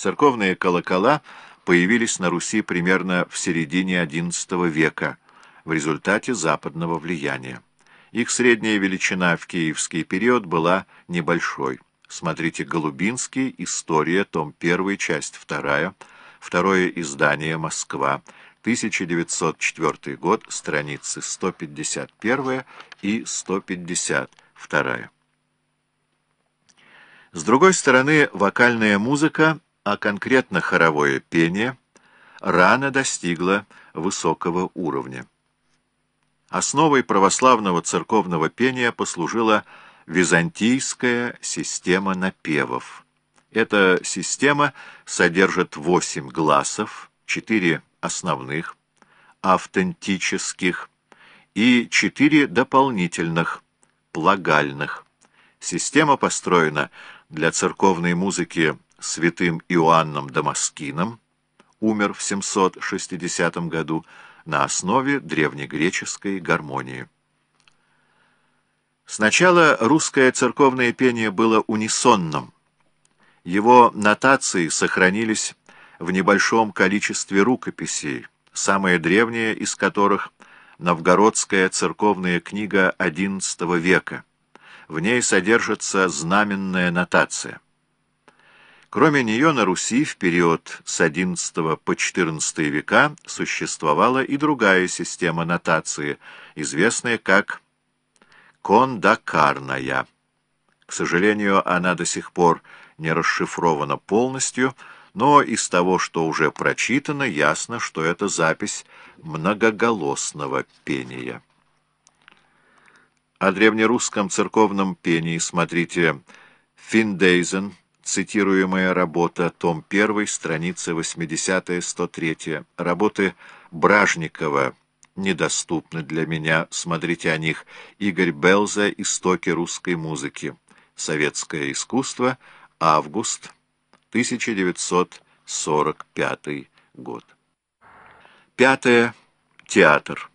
Церковные колокола появились на Руси примерно в середине XI века в результате западного влияния. Их средняя величина в киевский период была небольшой. Смотрите «Голубинский. История. Том 1. Часть 2. Второе издание. Москва. 1904 год. Страницы 151 и 152. С другой стороны, вокальная музыка, а конкретно хоровое пение, рано достигла высокого уровня. Основой православного церковного пения послужила византийская система напевов. Эта система содержит восемь гласов, четыре основных, автентических и четыре дополнительных, плагальных. Система построена для церковной музыки святым Иоанном Дамаскином, умер в 760 году, на основе древнегреческой гармонии. Сначала русское церковное пение было унисонным. Его нотации сохранились в небольшом количестве рукописей, самая древняя из которых — Новгородская церковная книга XI века. В ней содержится знаменная нотация. Кроме нее на Руси в период с XI по XIV века существовала и другая система нотации, известная как кондакарная. К сожалению, она до сих пор не расшифрована полностью, но из того, что уже прочитано, ясно, что это запись многоголосного пения. О древнерусском церковном пении смотрите «Финдейзен», цитируемая работа, том 1, страница 80-103, работы Бражникова недоступны для меня, смотрите о них, Игорь Белза «Истоки русской музыки», «Советское искусство», август 1945 год. Пятое. Театр.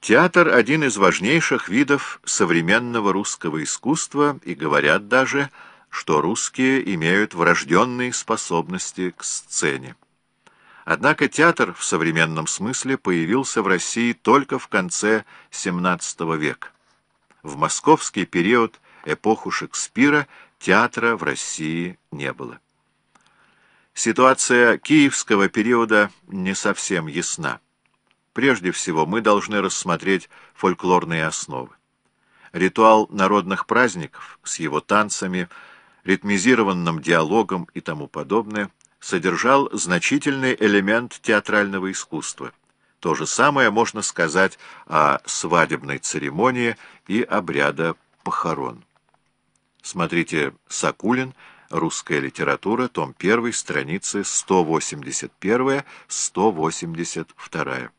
Театр – один из важнейших видов современного русского искусства, и говорят даже – что русские имеют врожденные способности к сцене. Однако театр в современном смысле появился в России только в конце XVII века. В московский период, эпоху Шекспира, театра в России не было. Ситуация киевского периода не совсем ясна. Прежде всего, мы должны рассмотреть фольклорные основы. Ритуал народных праздников с его танцами – ритмизированным диалогом и тому подобное, содержал значительный элемент театрального искусства. То же самое можно сказать о свадебной церемонии и обряда похорон. Смотрите «Сакулин. Русская литература», том 1, страницы 181-182.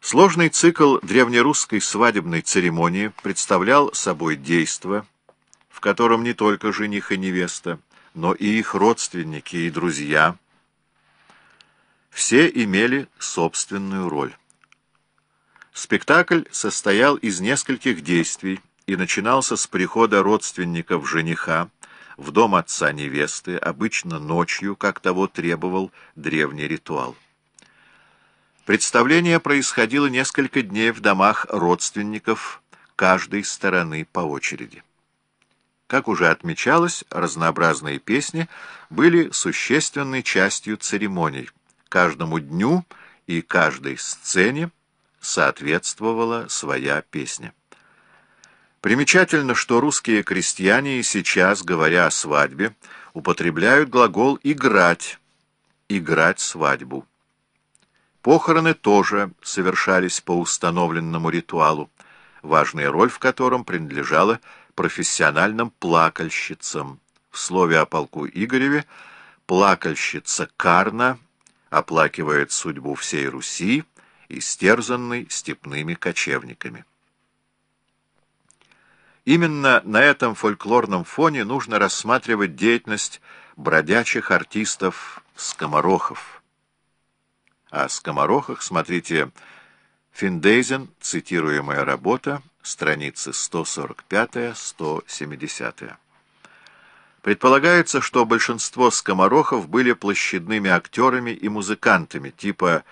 Сложный цикл древнерусской свадебной церемонии представлял собой действо – в котором не только жених и невеста, но и их родственники и друзья, все имели собственную роль. Спектакль состоял из нескольких действий и начинался с прихода родственников жениха в дом отца невесты, обычно ночью, как того требовал древний ритуал. Представление происходило несколько дней в домах родственников каждой стороны по очереди. Как уже отмечалось, разнообразные песни были существенной частью церемоний. Каждому дню и каждой сцене соответствовала своя песня. Примечательно, что русские крестьяне и сейчас, говоря о свадьбе, употребляют глагол «играть», «играть свадьбу». Похороны тоже совершались по установленному ритуалу, важная роль в котором принадлежала профессиональным плакальщицам. В слове о полку Игореве плакальщица Карна оплакивает судьбу всей Руси, истерзанной степными кочевниками. Именно на этом фольклорном фоне нужно рассматривать деятельность бродячих артистов-скоморохов. О скоморохах смотрите Финдейзен, цитируемая работа, страницы 145-170. Предполагается, что большинство скоморохов были площадными актерами и музыкантами типа